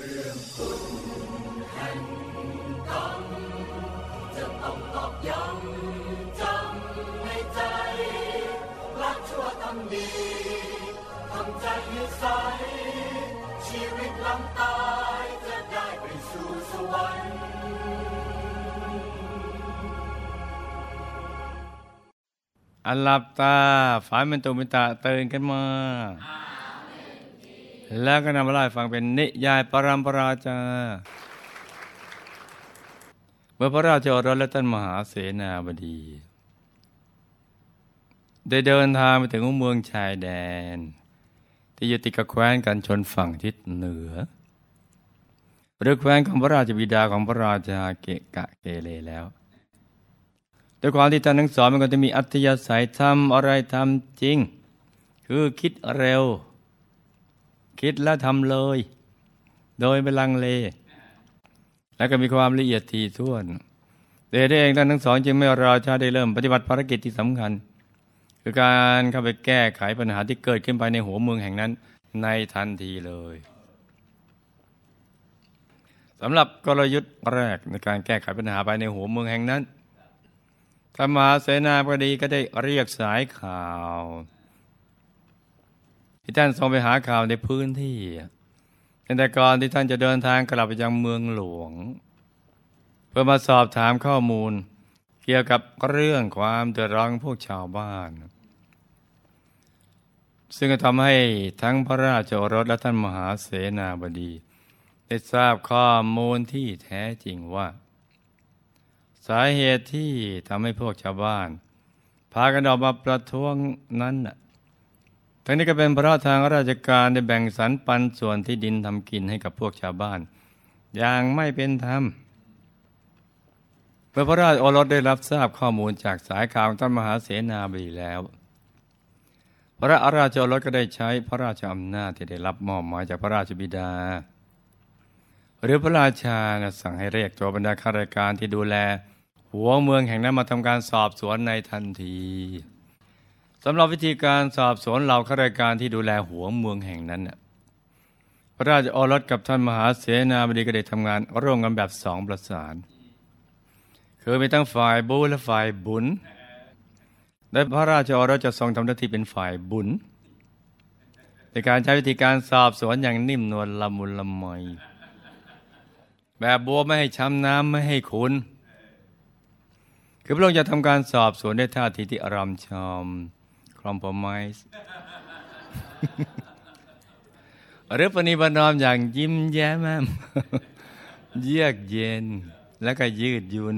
จะต้องตอกย้ำจำในใจรักชั่วทำดีทำใจให้ใสชีวิตหลังตายจะได้ไปสู่สวรรค์อันหลับตา ฝันเป็นตุมิตะตื่นขึ้นมา แล้วก็นำมาเล่าให้ฟังเป็นนิยายปรัมปราจา เมื่อพระราชโอรสและท่านมหาเสนาบดี ได้เดินทางไปถึงเมืองชายแดน ที่อยู่ติดกับแคว้นกันชนฝั่งทิศเหนือหรือแคว้นของพระราชบิดาของพระราชาเกะกะเกเรแล้วด้วยความที่ท่านทั้งสองเป็นคนที่มีอัธยาศัยทำอะไรทำจริง คือคิดเร็ว คิดแล้วทำเลย โดยไม่ลังเล และก็มีความละเอียดถี่ถ้วนเดชเองท่านทั้งสองจึงไม่รอช้าได้เริ่มปฏิบัติภารกิจที่สำคัญ คือการเข้าไปแก้ไขปัญหาที่เกิดขึ้นภายในหัวเมืองแห่งนั้นในทันทีเลยสำหรับกลยุทธ์แรกในการแก้ไขปัญหาภายในหัวเมืองแห่งนั้นธรรมาเสนาบดีก็ได้เรียกสายข่าว ที่ท่านส่งไปหาข่าวในพื้นที่แต่ก่อนที่ท่านจะเดินทางกลับไปยังเมืองหลวง เพื่อมาสอบถามข้อมูล เกี่ยวกับเรื่องความเดือดร้อนของพวกชาวบ้าน ซึ่งก็ทำให้ทั้งพระราชโอรสและท่านมหาเสนาบดี ได้ทราบข้อมูลที่แท้จริงว่า สาเหตุที่ทำให้พวกชาวบ้าน พากันออกมาประท้วงนั้นน่ะ ทั้งนี้ก็เป็นเพราะทางราชการได้แบ่งสรรปันส่วนที่ดินทำกินให้กับพวกชาวบ้าน อย่างไม่เป็นธรรมเมื่อพระราชโอรสได้รับทราบข้อมูลจากสายข่าวท่านมหาเสนาบดีแล้ว พระราชโอรสก็ได้ใช้พระราชอำนาจที่ได้รับมอบหมายจากพระราชบิดา หรือพระราชานะสั่งให้เรียกตัวบรรดาข้าราชการที่ดูแล หัวเมืองแห่งนั้นมาทำการสอบสวนในทันที สำหรับวิธีการสอบสวนเหล่าข้าราชการที่ดูแลหัวเมืองแห่งนั้นน่ะพระราชโอรสกับท่านมหาเสนาบดีก็ได้ทำงานร่วมกันแบบสองประสาน คือมีทั้งฝ่ายบูและฝ่ายบุญและพระราชโอรสจะทรงทำหน้าที่เป็นฝ่ายบุญในการใช้วิธีการสอบสวนอย่างนิ่มนวลละมุนละไมแบบบัวไม่ให้ช้ำน้ำไม่ให้ขุนคือพระองค์จะทำการสอบสวนด้วยท่าทีที่อารมชอม คอม p พ o ไมส์หรือปณิบัตินอมอย่างยิ้มแย้มเยือกเย็นและก็ยืดยุน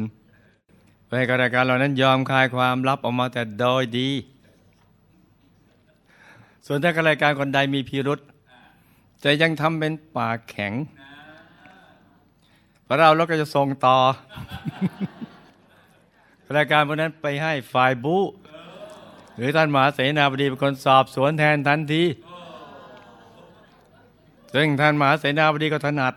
เพื่อให้ข้าราชการเหล่านั้นยอมคลายความลับออกมาแต่โดยดี ส่วนถ้าข้าราชการคนใดมีพิรุษแต่ยังทำเป็นปากแข็งพระเราเราก็จะส่งต่อรายการพวกนั้นไปให้ฝ่ายบุ หรือท่านมหาเสนาบดีเป็นคนสอบสวนแทนทันทีซึ่งท่านมหาเสนาบดีก็ถนัด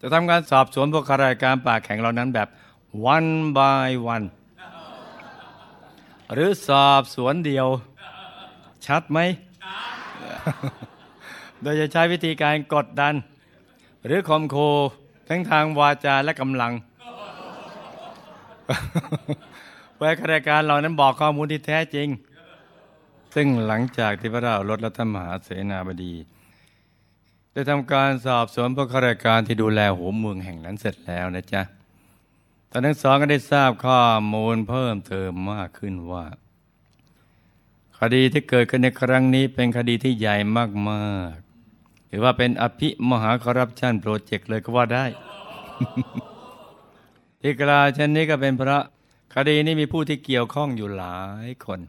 จะทำการสอบสวนพวกข้าราชการปากแข็งเหล่านั้นแบบ one by one หรือสอบสวนเดียว ชัดไหม โดยจะใช้วิธีการกดดัน หรือคอมโค ทั้งทางวาจาและกำลังเพื่อข้าราชการเหล่านั้นบอกข้อมูลที่แท้จริง ซึ่งหลังจากที่พระราชรถและท่านมหาเสนาบดี ได้ทำการสอบสวนพวกข้าราชการที่ดูแลหัวเมืองแห่งนั้นเสร็จแล้วนะจ๊ะตอนทั้งสองก็ได้ทราบข้อมูลเพิ่มเติมมากขึ้นว่า คดีที่เกิดขึ้นในครั้งนี้เป็นคดีที่ใหญ่มาก หรือว่าเป็นอภิมหาคอร์รัปชันโปรเจกต์เลยก็ว่าได้ ที่กล่าวเช่นนี้ก็เป็นเพราะคดีนี้มีผู้ที่เกี่ยวข้องอยู่หลายคน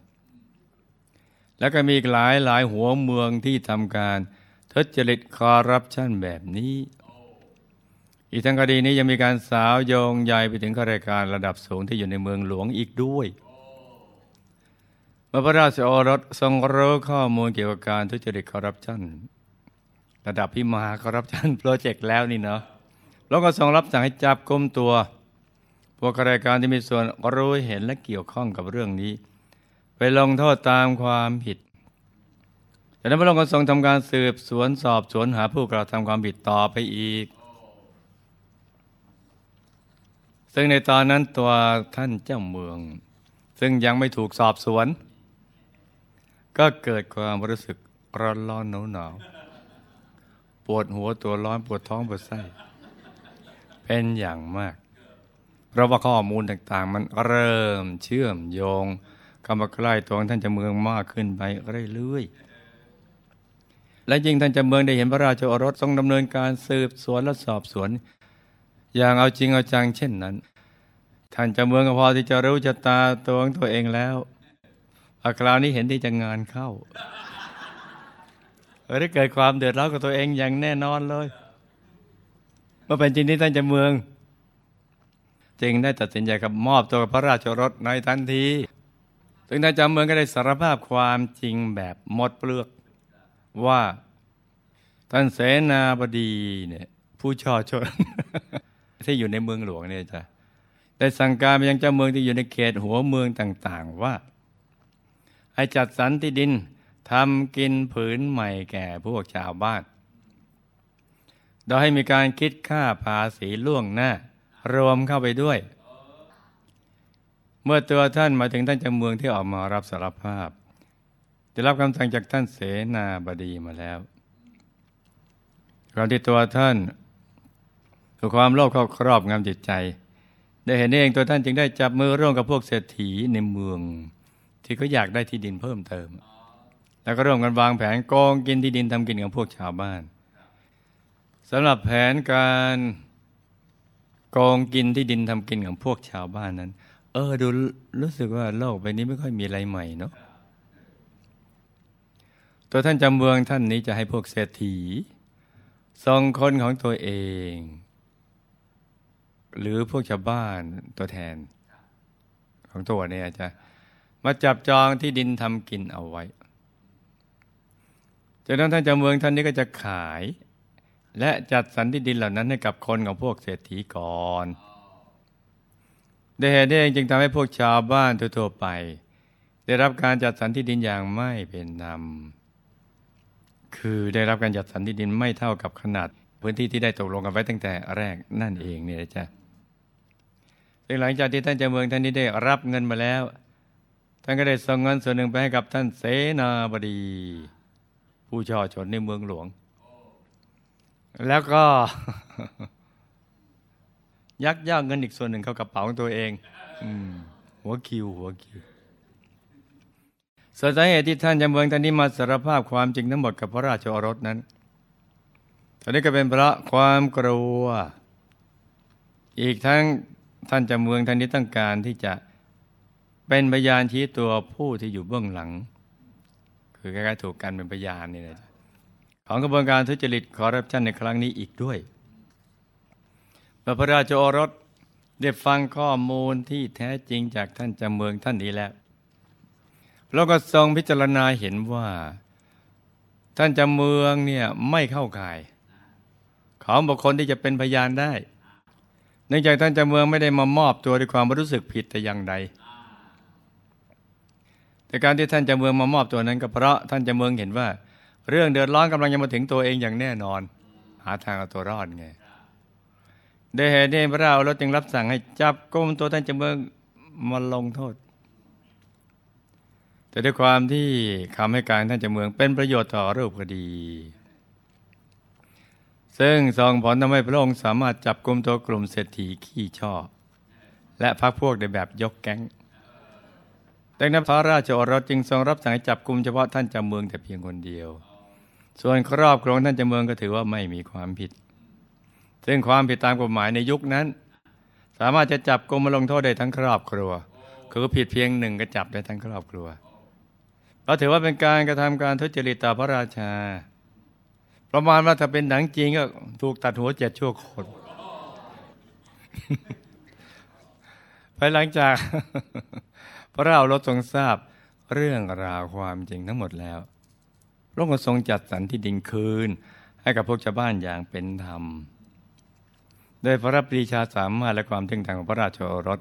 แล้วก็มีหลายหลายหัวเมืองที่ทำการทุจริตคอร์รัปชันแบบนี้ อีกทั้งคดีนี้ยังมีการสาวโยงใยไปถึงข้าราชการระดับสูงที่อยู่ในเมืองหลวงอีกด้วยเมื่อพระราชโอรสทรงรู้ข้อมูลเกี่ยวกับการทุจริตคอร์รัปชัน ระดับพิมาคอร์รัปชันโปรเจกต์แล้วนี่เนาะแล้วก็ทรงรับสั่งให้จับกุมตัว พวกข้าราชการที่มีส่วนรู้เห็นและเกี่ยวข้องกับเรื่องนี้ ไปลงโทษตามความผิดจากนั้นพระองค์ก็ทรงทำการสืบสวนสอบสวนหาผู้กระทำความผิดต่อไปอีก ซึ่งในตอนนั้นตัวท่านเจ้าเมือง ซึ่งยังไม่ถูกสอบสวน ก็เกิดความรู้สึกร้อนร้อนหนาวหนาว ปวดหัวตัวร้อนปวดท้องปวดไส้เป็นอย่างมาก เพราะว่าข้อมูลต่างๆ มันเริ่มเชื่อมโยงเข้ามาใกล้ตัวท่านจะเมืองมากขึ้นไปเรื่อยๆและยิ่งท่านจะเมืองได้เห็นพระราชโอรสทรงดำเนินการสืบสวนและสอบสวน อย่างเอาจริงเอาจังเช่นนั้น ท่านจะเมืองก็พอที่จะรู้ชะตาตัวของตัวเองแล้วอาคราวนี้เห็นที่จะงานเข้า หรือเกิดความเดือดร้อนกับตัวเองอย่างแน่นอนเลยเมื่อเป็นจริงที่ท่านจะเมือง จึงได้ตัดสินใจกับมอบตัวกับพระราชรถในทันทีซึ่งท่านจำเมืองก็ได้สารภาพความจริงแบบหมดเปลือกว่าท่านเสนาบดีเนี่ยผู้ช่อชน ที่อยู่ในเมืองหลวงเนี่ยจ้ะได้สั่งการไปยังเจ้าเมืองที่อยู่ในเขตหัวเมืองต่าง ๆ ว่า ให้จัดสรรที่ดิน ทำกินผืนใหม่แก่พวกชาวบ้าน โดยให้มีการคิดค่าภาษีล่วงหน้า รวมเข้าไปด้วย เมื่อตัวท่านมาถึงท่านจำเมืองที่ออกมารับสารภาพ ได้รับคำสั่งจากท่านเสนาบดีมาแล้วก่อนที่ตัวท่านถูกความโลภเข้าครอบงำจิตใจ ได้เห็นเองตัวท่านจึงได้จับมือร่วมกับพวกเศรษฐีในเมือง ที่เขาอยากได้ที่ดินเพิ่มเติม แล้วก็ร่วมกันวางแผนโกงกินที่ดินทำกินของพวกชาวบ้านสำหรับแผนการโกงกินที่ดินทำกินของพวกชาวบ้านนั้น เออดูรู้สึกว่าโลกใบนี้ไม่ค่อยมีอะไรใหม่เนาะตัวท่านจำเมืองท่านนี้จะให้พวกเศรษฐีส่งคนของตัวเอง หรือพวกชาวบ้านตัวแทน ของตัวเนี่ยจะมาจับจองที่ดินทำกินเอาไว้ จากนั้นท่านเจ้าเมืองท่านนี้ก็จะขาย และจัดสรรที่ดินเหล่านั้นให้กับคนของพวกเศรษฐีก่อนได้เหตุนี้เองจึงทำให้พวกชาวบ้านทั่วๆไป ได้รับการจัดสรรที่ดินอย่างไม่เป็นธรรมคือได้รับการจัดสรรที่ดินไม่เท่ากับขนาด พื้นที่ที่ได้ตกลงกันไว้ตั้งแต่แรกนั่นเองเนี่ยจ้ะซึ่งหลังจากที่ท่านเจ้าเมืองท่านนี้ได้รับเงินมาแล้ว ท่านก็ได้ส่งเงินส่วนหนึ่งไปให้กับท่านเสนาบดี ผู้ช่อชนในเมืองหลวง แล้วก็ ยักย่าเงินอีกส่วนหนึ่งเข้ากระเป๋าของตัวเองอหัวคิว หัวคิวสาเหตุที่ท่านจำเมืองท่านนี้มาสารภาพความจริงทั้งหมดกับพระราชโอรสนั้นตอนนี้ก็เป็นพระความกลัว อีกทั้งท่านจำเมืองท่านนี้ต้องการที่จะเป็นพยานชี้ตัวผู้ที่อยู่เบื้องหลัง คือคล้ายๆถูกกันเป็นพยานนี่นะของกระบวนการทุจริตคอร์รัปชันในครั้งนี้อีกด้วยพระราชโอรสได้ฟังข้อมูลที่แท้จริงจากท่านจำเมืองท่านนี้แล้วแล้วก็ทรงพิจารณาเห็นว่า ท่านจำเมืองเนี่ยไม่เข้าข่าย ของบุคคลที่จะเป็นพยานได้ เนื่องจากท่านจำเมืองไม่ได้มามอบตัวด้วยความรู้สึกผิดแต่อย่างใด แต่การที่ท่านจะเมืองมามอบตัวนั้นก็เพราะท่านจะเมืองเห็นว่า เรื่องเดือดร้อนกำลังจะมาถึงตัวเองอย่างแน่นอน หาทางเอาตัวรอดไงได้เหตุนี้พระเราเราจึงรับสั่งให้จับกุมตัวท่านจะเมืองมาลงโทษ แต่ด้วยความที่คำให้การท่านจะเมืองเป็นประโยชน์ต่อรูปคดี ซึ่งส่งผลทำให้พระองค์สามารถจับกลุ่มตัวกลุ่มเศรษฐีขี้ช่อและพักพวกในแบบยกแก๊ง ดังนั้นพระราชโอรสจึงทรงรับสั่งให้จับกลุ่มเฉพาะท่านจำเมืองแต่เพียงคนเดียว ส่วนครอบครองท่านจำเมืองก็ถือว่าไม่มีความผิด ซึ่งความผิดตามกฎหมายในยุคนั้น สามารถจะจับกลุ่มมาลงโทษได้ทั้งครอบครัว คือผิดเพียงหนึ่งก็จับได้ทั้งครอบครัวเราถือว่าเป็นการกระทำการทุจริตต่อพระราชา ประมาณว่าถ้าเป็นหนังจริงก็ถูกตัดหัวเจ็ดชั่วคนภายหลังจาก พระเราเราทรงทราบเรื่องราวความจริงทั้งหมดแล้วพระองค์ทรงจัดสรรที่ดินคืน ให้กับพวกชาวบ้านอย่างเป็นธรรมโดยพระปรีชาสามารถและความถึงทางของพระราชโอรส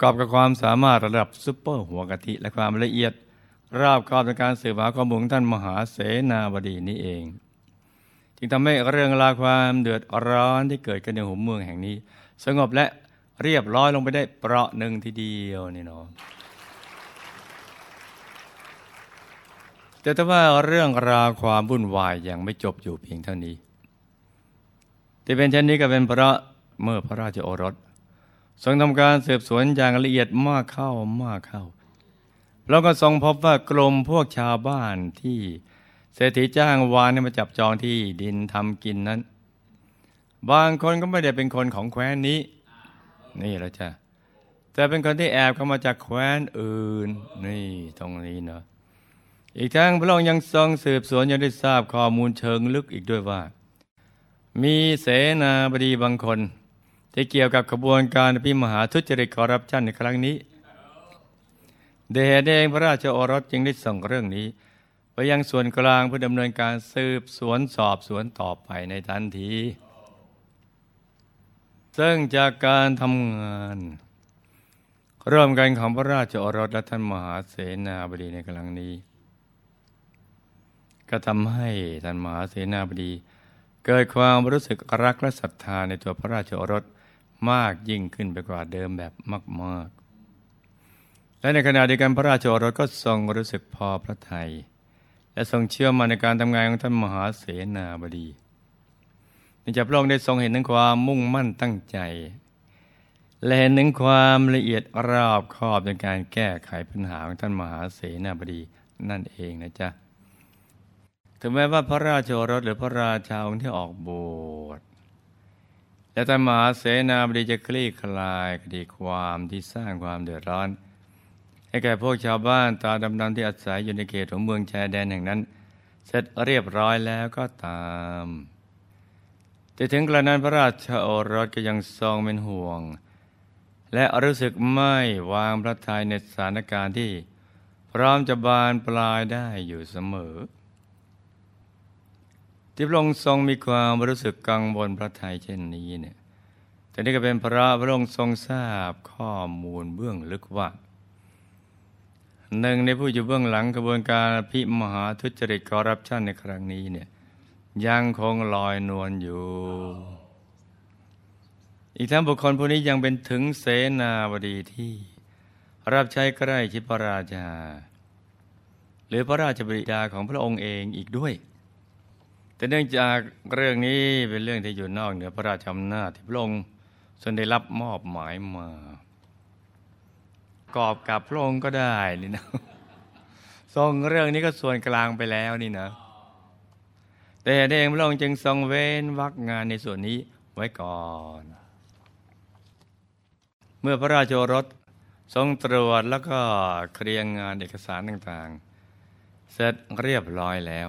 กอบกับความสามารถระดับซุปเปอร์หัวกะทิและความละเอียดราบคอบในการสืบหาข้อมูลท่านมหาเสนาบดีนี้เอง จึงทำให้เรื่องราวความเดือดร้อนที่เกิดขึ้นในหัวเมืองแห่งนี้ สงบและ เรียบร้อยลงไปได้เปราะหนึ่งทีเดียวนี่เนาะแต่ถ้าว่าเรื่องราวความวุ่นวายยังไม่จบอยู่เพียงเท่านี้ ที่เป็นเช่นนี้ก็เป็นเพราะเมื่อพระราชโอรส ทรงทำการสืบสวนอย่างละเอียดมากเข้ามากเข้า แล้วก็ทรงพบว่ากลุ่มพวกชาวบ้านที่เศรษฐีจ้างวานมาจับจองที่ดินทำกินนั้น บางคนก็ไม่ได้เป็นคนของแคว้นนี้ นี่แล้วจ้ะแต่เป็นคนที่แอบเข้ามาจากแคว้นอื่น นี่ตรงนี้เนาะอีกทั้งพระองค์ยังทรงสืบสวนยังได้ทราบข้อมูลเชิงลึกอีกด้วยว่า มีเสนาบดีบางคน ที่เกี่ยวกับขบวนการพิมหาทุจริตคอร์รัปชันในครั้งนี้ เดชเองพระราชโอรสจึงได้ส่งเรื่องนี้ ไปยังส่วนกลางเพื่อดำเนินการสืบสวนสอบสวนต่อไปในทันที ซึ่งจากการทำงาน เริ่มกันของพระราชโอรสและท่านมหาเสนาบดีในครั้งนี้ ก็ทำให้ท่านมหาเสนาบดี เกิดความรู้สึกรักและศรัทธาในตัวพระราชโอรสมากยิ่งขึ้นไปกว่าเดิมแบบมาก ๆ และในขณะเดียวกันพระราชโอรสก็ทรงรู้สึกพอพระทยัยและทรงเชื่อมั่นในการทำงานของท่านมหาเสนาบดี จากพระองค์ได้ทรงเห็นถึงความมุ่งมั่นตั้งใจ และเห็นถึงความละเอียดรอบคอบในการแก้ไขปัญหาของท่านมหาเสนาบดีนั่นเองนะจ๊ะถึงแม้ว่าพระราชโอรสหรือพระราชาองค์ที่ออกบวชและท่านมหาเสนาบดีจะคลี่คลายคดีความที่สร้างความเดือดร้อน ให้แก่พวกชาวบ้านตาดำๆที่อาศัยอยู่ในเขตของเมืองชายแดนแห่งนั้น เสร็จเรียบร้อยแล้วก็ตาม แต่ถึงกระนั้นพระราชโอรสก็ยังทรงเป็นห่วง และรู้สึกไม่วางพระทัยในสถานการณ์ที่พร้อมจะบานปลายได้อยู่เสมอ ที่พระองค์ทรงมีความรู้สึกกังวลพระทัยเช่นนี้เนี่ยแต่นี่ก็เป็นพระพระองค์ทรงทราบข้อมูลเบื้องลึกว่าหนึ่งในผู้อยู่เบื้องหลังกระบวนการพิมหาทุจริตคอร์รัปชันในครั้งนี้เนี่ย ยังคงลอยนวลอยู่ อีกทั้งบุคคลผู้นี้ยังเป็นถึงเสนาบดีที่ รับใช้ใกล้ชิดพระราชา หรือพระราชบิดาของพระองค์เองอีกด้วย แต่เนื่องจากเรื่องนี้เป็นเรื่องที่อยู่นอกเหนือพระราชอำนาจที่พระองค์ทรงได้รับมอบหมายมากอบกับพระองค์ก็ได้นี่นะทรงเรื่องนี้ก็ส่วนกลางไปแล้วนี่นะ แต่เองพระองค์จึงทรงเว้นวักงานในส่วนนี้ไว้ก่อน เมื่อพระราชโอรสทรงตรวจแล้วก็เคลียงงานเอกสารต่างๆ เสร็จเรียบร้อยแล้ว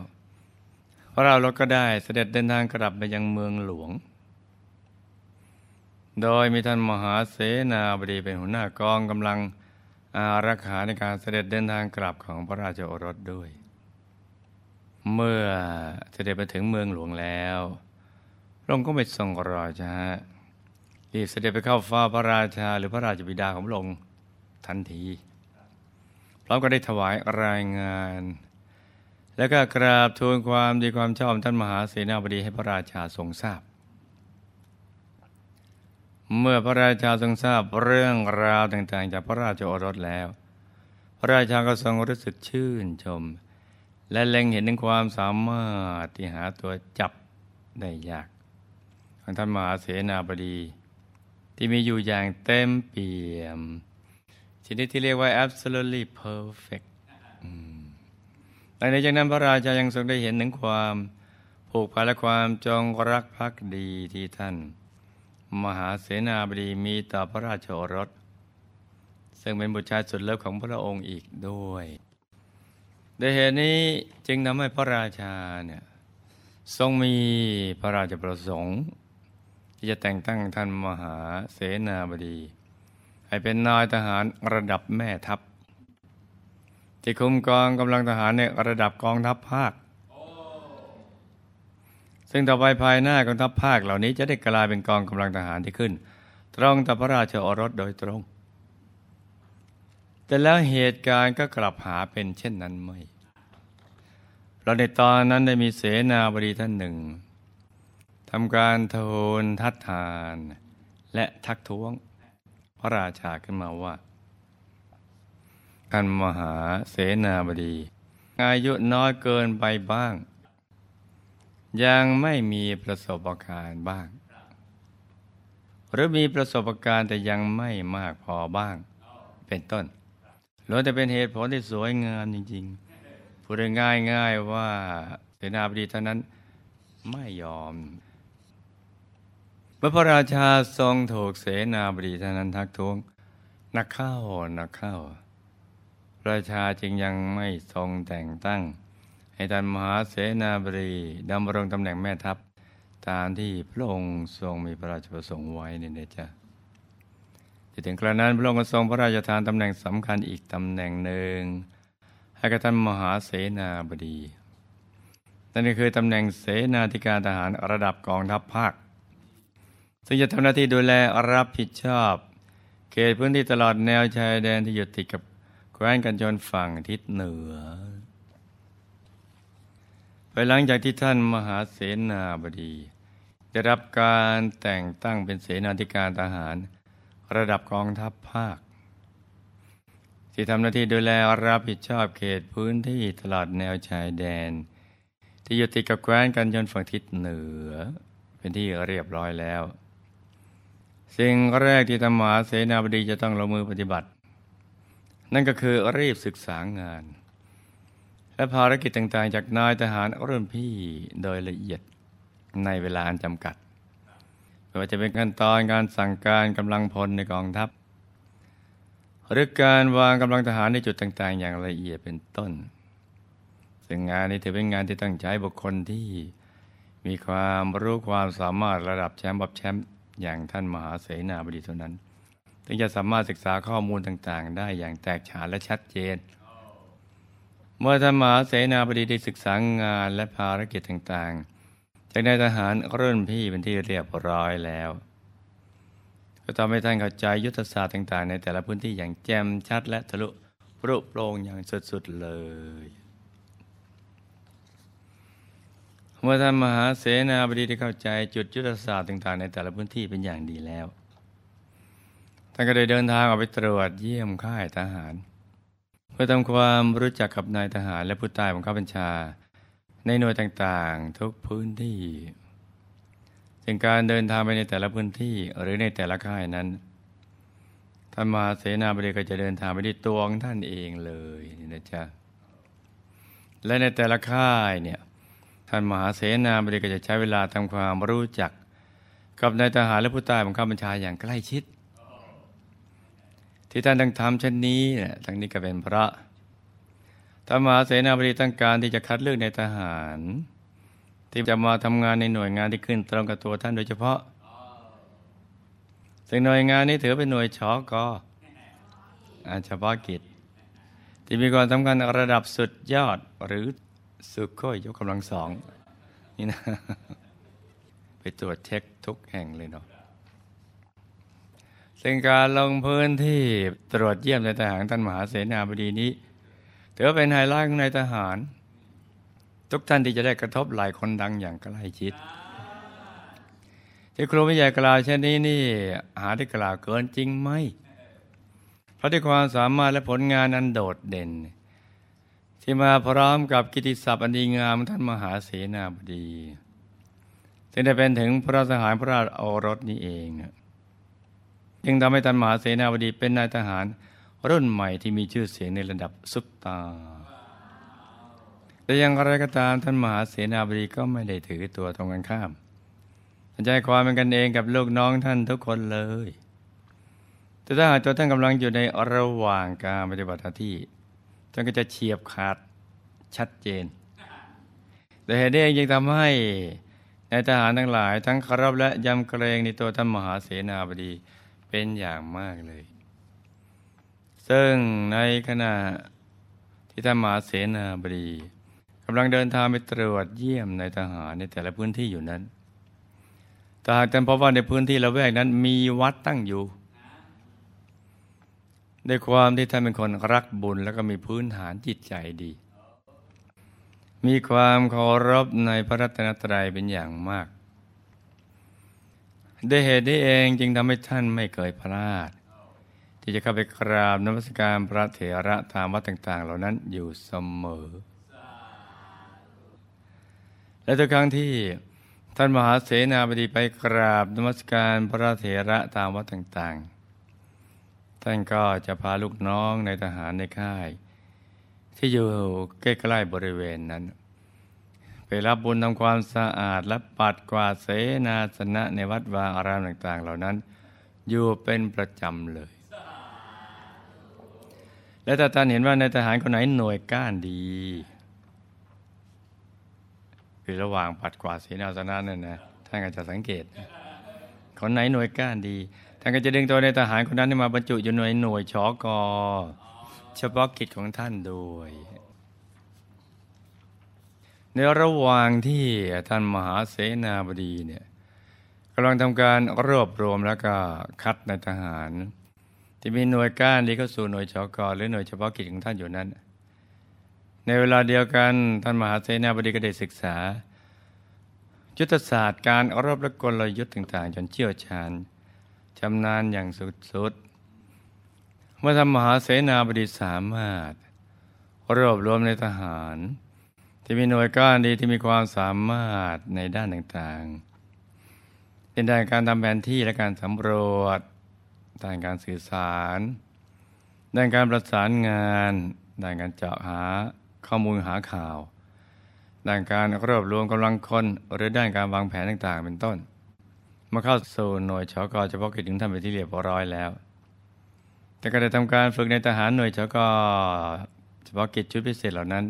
พระราชก็ได้เสด็จเดินทางกลับไปยังเมืองหลวง โดยมีท่านมหาเสนาบดีเป็นหัวหน้า กองกำลังอารักขาในการเสด็จเดินทางกลับของพระราชโอรสด้วย เมื่อเสด็จไปถึงเมืองหลวงแล้วพระองค์ก็ไม่ทรงรอช้ารีบเสด็จไปเข้าเฝ้าพระราชา หรือพระราชบิดาของพระองค์ทันทีพร้อมก็ได้ถวายรายงาน แล้วก็กราบทูลความดีความชอบท่านมหาเสนาบดีให้พระราชาทรงทราบ เมื่อพระราชาทรงทราบเรื่องราวต่างๆ จากพระราชโอรสแล้ว พระราชาก็ทรงรู้สึกชื่นชม และเล็งเห็นถึงความสามารถที่หาตัวจับได้ยากของท่านมหาเสนาบดี ที่มีอยู่อย่างเต็มเปี่ยมชนิดที่เรียกว่า absolutely perfect หลังจากนั้นพระราชายังทรงได้เห็นถึงความผูกพันและความจงรักภักดีที่ท่าน มหาเสนาบดีมีต่อพระราชโอรส ซึ่งเป็นบุตรชายสุดเลิศของพระองค์อีกด้วย ดยเหตุนี้จึงทำให้พระราชาเนี่ยทรงมีพระราชประสงค์ ที่จะแต่งตั้งท่านมหาเสนาบดี ให้เป็นนายทหารระดับแม่ทัพ ที่คุมกองกำลังทหารในระดับกองทัพภาค ซึ่งต่อไปภายหน้ากองทัพภาคเหล่านี้จะได้กลายเป็นกองกำลังทหารที่ขึ้น ตรงต่อพระราชโอรสโดยตรง แต่แล้วเหตุการณ์ก็กลับหาเป็นเช่นนั้นไม่ เราในตอนนั้นได้มีเสนาบดีท่านหนึ่งทำการโทูลทัดทาน และทักท้วง พระราชาขึ้นมาว่าท่านมหาเสนาบดี อายุน้อยเกินไปบ้าง ยังไม่มีประสบการณ์บ้าง หรือมีประสบการณ์แต่ยังไม่มากพอบ้าง เป็นต้น ล้วนแต่เป็นเหตุผลที่สวยงามจริงๆพูดง่ายง่ายว่าเสนาบดีท่านนั้นไม่ยอม เมื่อพระราชาทรงถูกเสนาบดีท่านนั้นทักท้วงนักเข้านักเข้าราชาจึงยังไม่ทรงแต่งตั้ง ให้ท่านมหาเสนาบดีดำรงตำแหน่งแม่ทัพ ตามที่พระองค์ทรงมีพระราชประสงค์ไว้นี่นะจ๊ะ ถึงกระนั้นพระองค์ทรงพระราชทานตำแหน่งสำคัญอีกตำแหน่งหนึ่ง ให้กับท่านมหาเสนาบดี นั่นก็คือตำแหน่งเสนาธิการทหารระดับกองทัพภาค ซึ่งจะทำหน้าที่ดูแลรับผิดชอบ เขตพื้นที่ตลอดแนวชายแดนที่อยู่ติดกับแคว้นกันจนฝั่งทิศเหนือไปหลังจากที่ท่านมหาเสนาบดี ได้รับการแต่งตั้งเป็นเสนาธิการทหาร ระดับกองทัพภาค ที่ทำหน้าที่ดูแลรับผิดชอบเขตพื้นที่ตลอดแนวชายแดน ที่อยู่ติดกับแคว้นกันจนฝั่งทิศเหนือ เป็นที่เรียบร้อยแล้ว สิ่งแรกที่ธรรมหาเสนาบดีจะต้องลงมือปฏิบัติ นั่นก็คือรีบศึกษางาน และภารกิจต่างๆ จากนายทหารรุ่นพี่โดยละเอียดในเวลาอันจำกัด ไม่ว่าจะเป็นขั้นตอนการสั่งการกำลังพลในกองทัพ หรือการวางกำลังทหารในจุดต่างๆ อย่างละเอียดเป็นต้น ซึ่งงานนี้ถือเป็นงานที่ต้องใช้บุคคลที่มีความรู้ความสามารถระดับแชมป์บับแชมป์อย่างท่านมหาเสนาบดีเท่านั้นถึงจะสามารถศึกษาข้อมูลต่างๆ ได้อย่างแตกฉานและชัดเจน เมื่อธรรมหาเสนาบดีได้ศึกษางานและภารกิจต่างๆ จากนายทหารรุ่นพี่เป็นที่เรียบร้อยแล้ว ก็ทำให้ท่านเข้าใจยุทธศาสตร์ต่างๆ ในแต่ละพื้นที่อย่างแจ่มชัดและทะลุปรุโปรงอย่างสุดๆเลย เมื่อท่านมหาเสนาบดีได้เข้าใจจุดยุทธศาสตร์ต่างๆ ในแต่ละพื้นที่เป็นอย่างดีแล้ว ท่านก็ได้เดินทางออกไปตรวจเยี่ยมค่ายทหาร เพื่อทำความรู้จักกับนายทหารและผู้ใต้บังคับบัญชา ในหน่วยต่างๆทุกพื้นที่ซึ่งการเดินทางไปในแต่ละพื้นที่หรือในแต่ละค่ายนั้นท่านมาเสนาบดีก็จะเดินทางไปที่ตัวของท่านเองเลยนะจ๊ะและในแต่ละค่ายเนี่ยท่านมหาเสนาบดีก็จะใช้เวลาทำความรู้จัก กับนายทหารและผู้ใต้บังคับบัญชาอย่างใกล้ชิด ที่ท่านต้งทำเช่นนี้เนี่ยทั้งนี้ก็เป็นเพราะ ธรรมหาเสนาบดีต้องการที่จะคัดเลือกในทหาร ที่จะมาทำงานในหน่วยงานที่ขึ้นตรงกับตัวท่านโดยเฉพาะ ซึ่งหน่วยงานนี้ถือเป็นหน่วยชอกอาเฉพาะกิจ ที่มีความสำคัญระดับสุดยอดหรือสุดค่อยยกกำลังสองนี่นะไปตรวจเช็คทุกแห่งเลยเนาะซึ่งการลงพื้นที่ตรวจเยี่ยมในทหารท่านมหาเสนาบดีนี้ ถือเป็นไฮไลท์ของในทหาร ทุกท่านที่จะได้กระทบหลายคนดังอย่างใกล้ชิด ที่ครูวิทยากล่าวเช่นนี้นี่หาที่กล่าวเกินจริงไหมเพราะด้วยความสามารถและผลงานอันโดดเด่น ที่มาพร้อมกับกิติศัพท์อันดีงามท่านมหาเสนาบดีซึ่งได้เป็นถึงพระสหายพระราชโอรสนี้เอง จึงทำให้ท่านมหาเสนาบดีเป็นนายทหาร รุ่นใหม่ที่มีชื่อเสียงในระดับซุปตา แต่อย่างไรก็ตามท่านมหาเสนาบดีก็ไม่ได้ถือตัวตรงกันข้ามใจความเป็นกันเองกับลูกน้องท่านทุกคนเลย แต่ถ้าหากตัวท่านกำลังอยู่ในระหว่างการปฏิบัติหน้าที่ท่านก็จะเฉียบขาดชัดเจน แต่เหตุนี้ยังทำให้ในทหารทั้งหลาย ทั้งคารพและยำเกรงในตัวท่านมหาเสนาบดีเป็นอย่างมากเลย ซึ่งในขณะที่ท่านมหาเสนาบดีกำลังเดินทางไปตรวจเยี่ยมในทหารในแต่ละพื้นที่อยู่นั้นแต่หากท่านพบว่าในพื้นที่ละแวกนั้นมีวัดตั้งอยู่ในความที่ท่านเป็นคนรักบุญแล้วก็มีพื้นฐานจิตใจดี มีความเคารพในพระรัตนตรัยเป็นอย่างมาก ด้วยเหตุนี้เองจึงทำให้ท่านไม่เคยพลาด ที่จะเข้าไปกราบนมัสการพระเถระตามวัดต่าง ๆ เหล่านั้นอยู่เสมอ และทุกครั้งที่ท่านมหาเสนาบดีไปกราบนมัสการพระเถระตามวัดต่างๆ ท่านก็จะพาลูกน้องในทหารในค่าย ที่อยู่ใกล้ๆบริเวณนั้น ไปรับบุญทำความสะอาดและปัดกวาดเสนาสนะในวัดวาอารามต่างๆ เหล่านั้น อยู่เป็นประจำเลย และถ้าท่านเห็นว่าในทหารคนไหนหน่วยก้านดี คือระหว่างปัดกวาดเสนาสนะนั่นนะท่านก็จะสังเกต คนไหนหน่วยก้านดีท่านก็จะดึงตัวในทหารคนนั้นมาบรรจุอยู่หน่วยหน่วยชอกอเฉพาะกิจของท่านโดย ในระหว่างที่ท่านมหาเสนาบดีเนี่ยกำลังทำการรวบรวมแล้วก็คัดในทหาร ที่มีหน่วยก้านดีเข้าสู่หน่วยชกหรือหน่วยเฉพาะกิจของท่านอยู่นั้น ในเวลาเดียวกันท่านมหาเสนาบดีก็ได้ศึกษา ยุทธศาสตร์การอรบและกลยุทธ์ต่างๆ จนเชี่ยวชาญชำนาญอย่างสุดๆ เมื่อท่านมหาเสนาบดีสามารถ รวบรวมในทหาร ที่มีหน่วยก้านดีที่มีความสามารถในด้านต่างๆเป็นด้านการทำแผนที่และการสำรวจ ด้านการสื่อสาร ด้านการประสานงาน ด้านการเจาะหาข้อมูลหาข่าว ด้านการรวบรวมกำลังคนหรือด้านการวางแผนต่างๆ เป็นต้น มาเข้าสู่หน่วยชกเฉพาะกิจถึงทำเป็นที่เรียบร้อยแล้ว แต่ก็ได้ทำการฝึกในทหารหน่วยชกเฉพาะกิจชุดพิเศษเหล่านั้น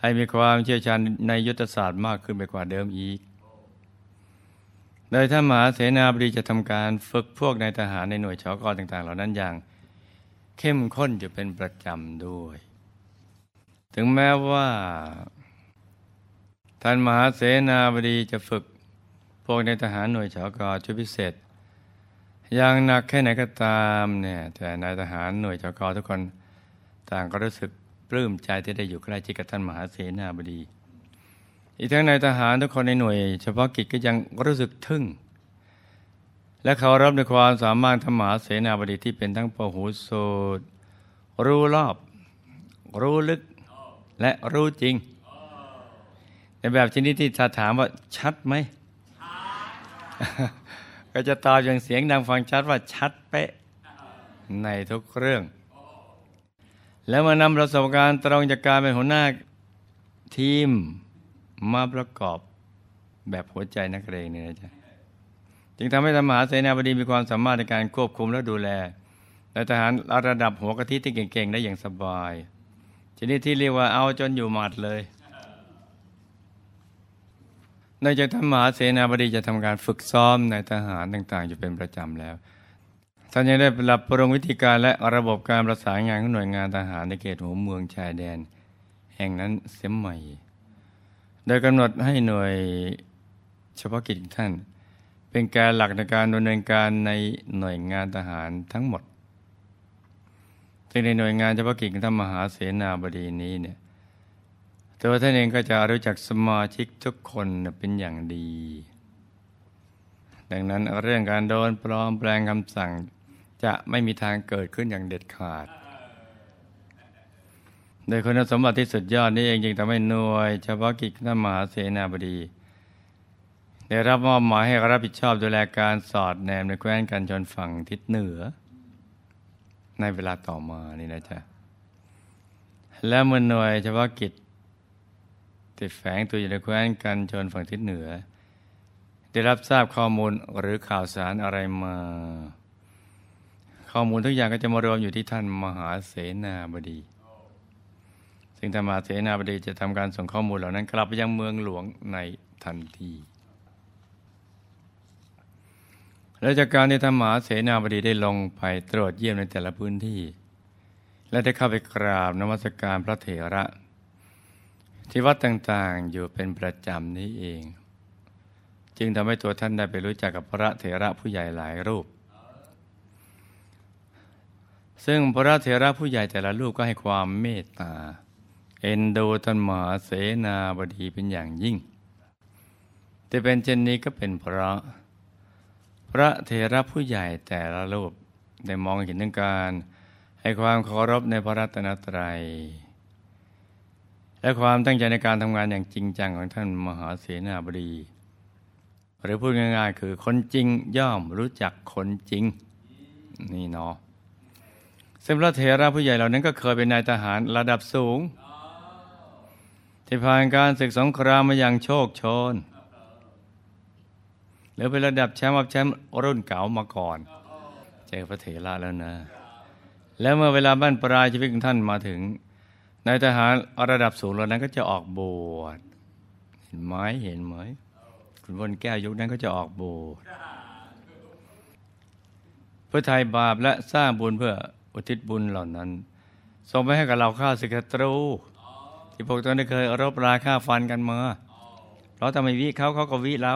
ให้มีความเชี่ยวชาญในยุทธศาสตร์มากขึ้นไปกว่าเดิมอีก โดยท่านมหาเสนาบดีจะทำการฝึกพวกนายทหารในหน่วยชอกอต่างๆ เหล่านั้นอย่าง เข้มข้นอยู่เป็นประจำด้วย ถึงแม้ว่า ท่านมหาเสนาบดีจะฝึกพวกนายทหารหน่วยชอกอชุดพิเศษ อย่างหนักแค่ไหนก็ตามเนี่ยแต่นายทหารหน่วยชอกอทุกคนต่างก็รู้สึกปลื้มใจที่ได้อยู่ใกล้ชิดกับท่านมหาเสนาบดี อีกทั้งในทหารทุกคนในหน่วย เฉพาะกิจก็ยังรู้สึกทึ่ง และเขารับในความสามารถธรรมาเสนาบดีที่เป็นทั้งปหูสูตรรู้รอบ รู้ลึกและรู้จริง ในแบบชนิดที่ถ้าถามว่าชัดไหม ก็จะตอบอย่างเสียงดังฟังชัดว่าชัดเป๊ะในทุกเรื่อง แล้วมานำประสบการณ์ตรงจากการเป็นหัวหน้าทีม มาประกอบแบบหัวใจนักเรียนนี่นะจ๊ะจึงทำให้ธรรมหาเสนาบดีมีความสามารถในการควบคุมและดูแลและทหารระดับหัวกะทิที่เก่งๆ ได้อย่างสบายชนิดที่เรียกว่าเอาจนอยู่หมัดเลยนอกจากธรรมหาเสนาบดีจะทำการฝึกซ้อมในทหารต่างๆ อยู่เป็นประจำแล้วท่านยังได้ปรับปรุงวิธีการและระบบการประสานงานของหน่วยงานทหารในเขตหัวเมืองชายแดน แห่งนั้นเสียใหม่ โดยกำหนดให้หน่วยเฉพาะกิจท่าน เป็นการหลักในการดำเนินการในหน่วยงานทหารทั้งหมดซึ่งในหน่วยงานเฉพาะกิจของท่านมหาเสนาบดีนี้เนี่ยตัวท่านเองก็จะรู้จักสมาชิกทุกคนเป็นอย่างดี ดังนั้นเรื่องการโดนปลอมแปลงคำสั่งจะไม่มีทางเกิดขึ้นอย่างเด็ดขาด ดยคุณสมบัติที่สุดยอดนี้เองจึงทำให้หน่วย เฉพาะกิจท่านมหาเสนาบดี ได้รับมอบหมายให้รับผิดชอบดูแลการสอดแนมในแคว้นกันชนฝั่งทิศเหนือ ในเวลาต่อมานี่นะจ๊ะและเมื่อหน่วยเฉพาะกิจติดแฝงตัวอยู่ในแคว้นกันชนฝั่งทิศเหนือ ได้รับทราบข้อมูลหรือข่าวสารอะไรมา ข้อมูลทุกอย่างก็จะมารวมอยู่ที่ท่านมหาเสนาบดี ซึ่งท่านมาเสนาบดีจะทำการส่งข้อมูลเหล่านั้น กลับไปยังเมืองหลวงในทันที และจากการที่ท่านมาเสนาบดีได้ลงไปตรวจเยี่ยมในแต่ละพื้นที่ และได้เข้าไปกราบนมัสการพระเถระ ที่วัดต่างๆอยู่เป็นประจำนี้เอง จึงทำให้ตัวท่านได้ไปรู้จักกับพระเถระผู้ใหญ่หลายรูปซึ่งพระเถระผู้ใหญ่แต่ละรูปก็ให้ความเมตตา เอ็นดูท่านมหาเสนาบดีเป็นอย่างยิ่ง แต่เป็นเช่นนี้ก็เป็นเพราะ พระเถระผู้ใหญ่แต่ละรูปได้มองเห็นถึงการให้ความเคารพในพระรัตนตรัย และความตั้งใจในการทำงานอย่างจริงจังของท่านมหาเสนาบดี หรือพูดง่ายๆ คือคนจริงย่อมรู้จักคนจริง นี่เนาะซึ่งพระเถระผู้ใหญ่เหล่านั้นก็เคยเป็นนายทหารระดับสูง ที่ผ่านการศึกสงครามมาอย่างโชคโชนหรือเป็นระดับแชมป์อับแชมป์รุ่นเก่ามาก่อน เจอพระเถระแล้วนะ แล้วเมื่อเวลาบ้านปลายชีวิตของท่านมาถึงนายทหารระดับสูงเหล่านั้นก็จะออกบวชเห็นไหมเห็นไหมคุณบนแก้วยุคนั้นก็จะออกบวชเพื่อไทยบาปและสร้างบุญเพื่ออุทิศบุญเหล่านั้นส่งไปให้กับเราข้าศึกศัตรู ที่พวกตัวนี้เคยรบราฆ่าฟันกันมาเพราะทำไมวิเขาเขาก็วิเรา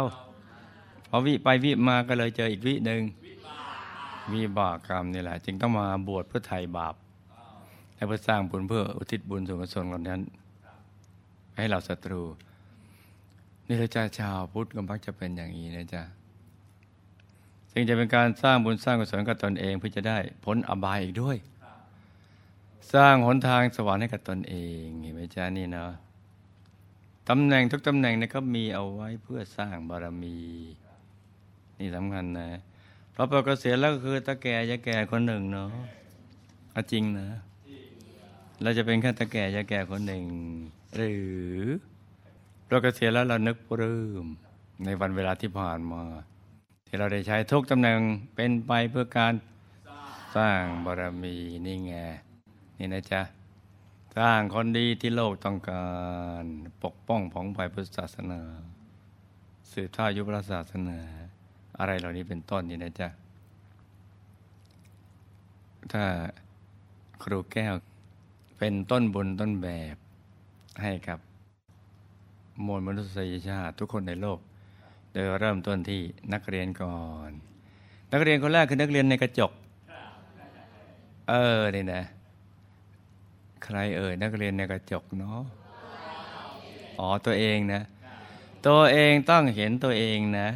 พอวิไปวิมาก็เลยเจออีกวิหนึ่งวิบากกรรมนี่แหละ จึงต้องมาบวชเพื่อไถ่บาปและเพื่อสร้างบุญเพื่ออุทิศบุญส่วนกุศลเหล่านั้น ให้เราศัตรูนี่เราจะชาวพุทธก็มักจะเป็นอย่างนี้นะจ๊ะซึ่งจะเป็นการสร้างบุญสร้างกุศลกับตนเองเพื่อจะได้พ้นอบายอีกด้วย สร้างหนทางสวรรค์ให้กับตนเองเห็นไหมจ๊ะนี่เนาะตำแหน่งทุกตำแหน่งเนะก็มีเอาไว้เพื่อสร้างบารมี นี่สำคัญนะ เพราะพอเกษียณแล้วก็คือตาแก่ยาแก่คนหนึ่งเนาะอาจริงนะ เราจะเป็นแค่ตาแก่ยาแก่คนหนึ่ง หรือเราเกษียณแล้วเรานึกปลื้มในวันเวลาที่ผ่านมาที่เราได้ใช้ทุกตำแหน่งเป็นไปเพื่อการสร้างบารมีนี่ไง นี่นะจ๊ะ สร้างคนดีที่โลกต้องการปกป้องผองภัยพุทธศาสนา สืบทอดยุพระศาสนา อะไรเหล่านี้เป็นต้นนี่นะจ๊ะ ถ้าครูแก้วเป็นต้นบุญต้นแบบให้กับมวลมนุษยชาติทุกคนในโลก โดยเริ่มต้นที่นักเรียนก่อน นักเรียนคนแรกคือนักเรียนในกระจก เออนี่นะ ใครเอ่ยนักเรียนในกระจกเนาะอ๋อตัวเองนะ ตัวเองต้องเห็นตัวเองนะ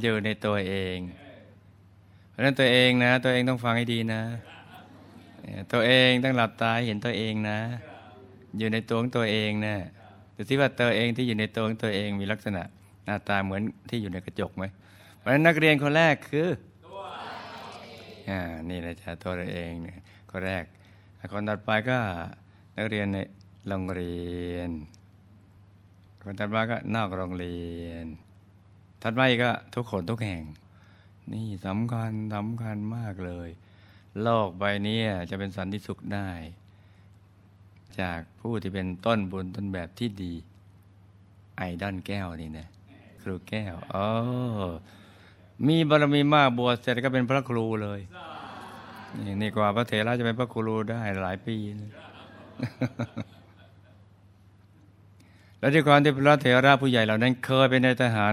อยู่ในตัวเอง เพราะนั้นตัวเองนะ ตัวเองต้องฟังให้ดีนะ ตัวเองต้องหลับตาเห็นตัวเองนะ อยู่ในตัวของตัวเองนะดูที่ว่าตัวเองที่อยู่ในตัวของตัวเองมีลักษณะหน้าตาเหมือนที่อยู่ในกระจกไหมเพราะฉะนั้นนักเรียนคนแรกคืออ่านี่นะจ๊ะตัวเราเองเนี่ยคนแรก คนถัดไปก็นักเรียนในโรงเรียน คนถัดมาก็นอกโรงเรียน ถัดมาอีกก็ทุกคนทุกแห่ง นี่สำคัญสำคัญมากเลย โลกใบนี้จะเป็นสันติสุขได้ จากผู้ที่เป็นต้นบุญต้นแบบที่ดี ไอดอนแก้วนี่นะครูแก้ว อ๋อ มีบารมีมากบวชเสร็จก็เป็นพระครูเลย นี่นี่กว่าพระเถระจะเป็นพระครูได้หลายปีนะและที่ความที่พระเถระผู้ใหญ่เหล่านั้นเคยเป็นนายทหาร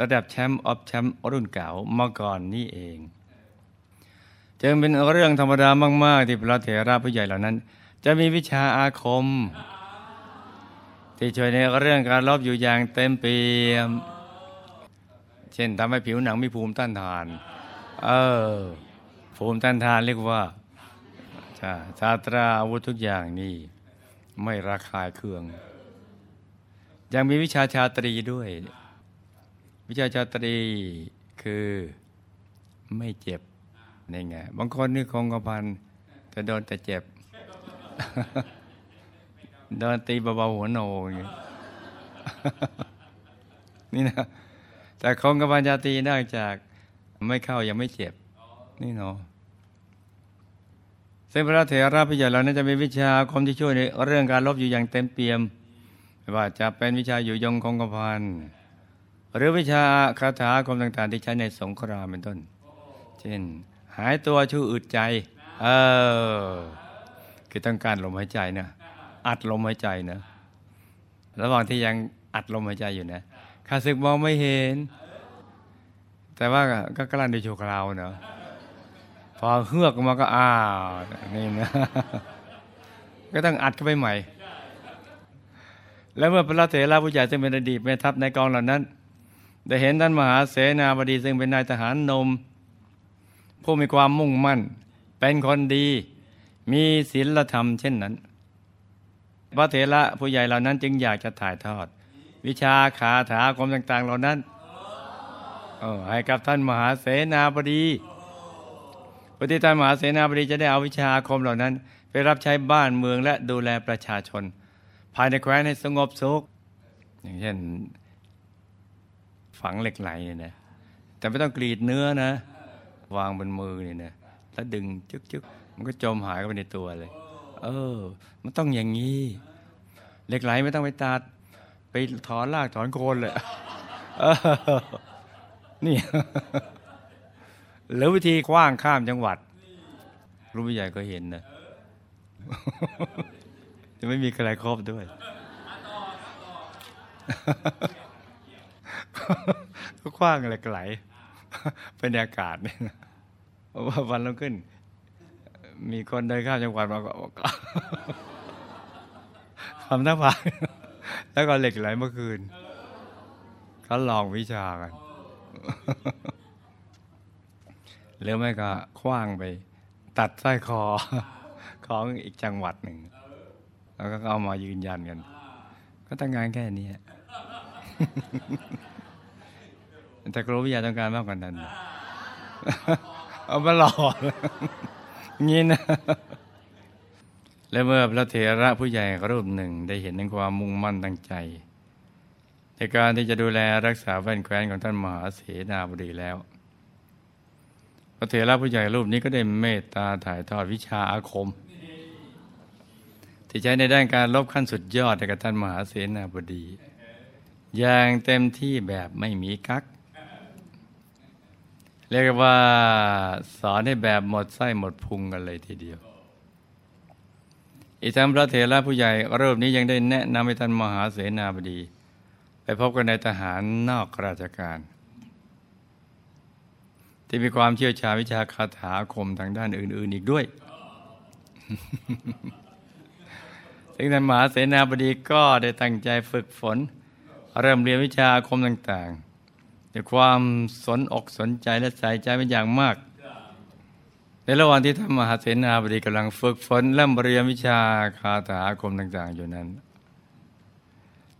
ระดับแชมป์ออฟแชมป์รุ่นเก่ามาก่อนนี่เอง จึงเป็นเรื่องธรรมดามาก ๆ ที่พระเถระผู้ใหญ่เหล่านั้น จะมีวิชาอาคม ที่ช่วยในเรื่องการรบอยู่อย่างเต็มเปี่ยม เช่นทำให้ผิวหนังมีภูมิต้านทาน เออ ภูมิต้านทานเรียกว่าชาตราอาวุธทุกอย่างนี่ไม่ระคายเคือง ยังมีวิชาชาตรีด้วย วิชาชาตรีคือไม่เจ็บนี่ไงบางคนนี่คงกระพันแต่โดนแต่เจ็บโดนตีเบาๆหัวโนอย่างนี้นี่นะแต่คงกระพันชาตรีนอกจากไม่เข้ายังไม่เจ็บ นี่เนาะซึ่งพระเถระพิจารณาจะมีวิชาคมที่ช่วยในเรื่องการลบอยู่อย่างเต็มเปี่ยม ไม่ว่าจะเป็นวิชาอยู่ยงคงกระพันหรือวิชาคาถาคมต่าง ๆ ที่ใช้ในสงครามเป็นต้น เช่น หายตัวชูอึดใจ เออ คือต้องการลมหายใจนะอัดลมหายใจนะ ระหว่างที่ยังอัดลมหายใจอยู่นะข้าศึกมองไม่เห็น แต่ว่าก็กลั้นด้วยโชคราวเนาะ พอเฮือกมาก็อ้าวนี่นะก็ต้องอัดเข้าไปใหม่ แล้วเมื่อพระเถระผู้ใหญ่ซึ่งเป็นอดีตแม่ทัพในกองเหล่านั้น ได้เห็นท่านมหาเสนาบดีซึ่งเป็นนายทหารนม ผู้มีความมุ่งมั่น เป็นคนดี มีศีลธรรมเช่นนั้น พระเถระผู้ใหญ่เหล่านั้นจึงอยากจะถ่ายทอด วิชาขาถาอาคมต่าง ๆ เหล่านั้นให้กับท่านมหาเสนาบดี ฏิทานมหาเสนาบดีจะได้เอาวิชาคมเหล่านั้น ไปรับใช้บ้านเมืองและดูแลประชาชน ภายในแคว้นให้สงบสุข อย่างเช่น ฝังเหล็กไหลเนี่ยนะแต่ไม่ต้องกรีดเนื้อนะ วางบนมือเนี่ยนะแล้วดึงจึ๊กจึกมันก็จมหายเข้าไปในตัวเลย เออ มันต้องอย่างนี้เหล็กไหลไม่ต้องไปตัด ไปถอนรากถอนโคนเลยเออนี่ หรือวิธีกว้างข้ามจังหวัดรู้ผู้ใหญ่ก็เห็นนะจะไม่มีใครครอบด้วยก็กว้างอะไรไหลเป็นอากาศเนี่ยว่าวันรุ่งขึ้น มีคนเดินข้ามจังหวัดมาก็ทำหน้าผากแล้วก็เหล็กไหลเมื่อคืนเขาลองวิชากัน หรือไม่ก็คว้างไป ตัดสร้อยคอของอีกจังหวัดหนึ่ง แล้วก็เอามายืนยันกัน ก็ตั้งงานแค่นี้แต่ครูวิทยาต้องการมากกว่านั้น เอามาหลอกงี้นะ และเมื่อพระเถระผู้ใหญ่รูปหนึ่งได้เห็นถึงความมุ่งมั่นตั้งใจ ในการที่จะดูแลรักษาแว่นแคว้นของท่านมหาเสนาบดีแล้ว ระเถระผู้ใหญ่รูปนี้ก็ได้เมตตาถ่ายทอดวิชาอาคม ที่ใช้ในด้านการลบขั้นสุดยอดให้กับท่านมหาเสนาบดี อย่างเต็มที่แบบไม่มีกักเรียกว่าสอนให้แบบหมดไส้หมดพุงกันเลยทีเดียว อีกทั้งพระเถระผู้ใหญ่รูปนี้ยังได้แนะนำให้ท่านมหาเสนาบดี ไปพบกันในทหารนอกราชการ ที่มีความเชี่ยวชาญวิชาคาถาคมทางด้านอื่น ๆ อีกด้วย ซึ่งท่านมหาเสนาบดีก็ได้ตั้งใจฝึกฝน เริ่มเรียนวิชาคมต่างๆด้วยความสนอกสนใจและใส่ใจเป็นอย่างมาก ในระหว่างที่ท่านมหาเสนาบดีกำลังฝึกฝนเริ่มเรียนวิชาคาถาคมต่าง ๆ อยู่นั้น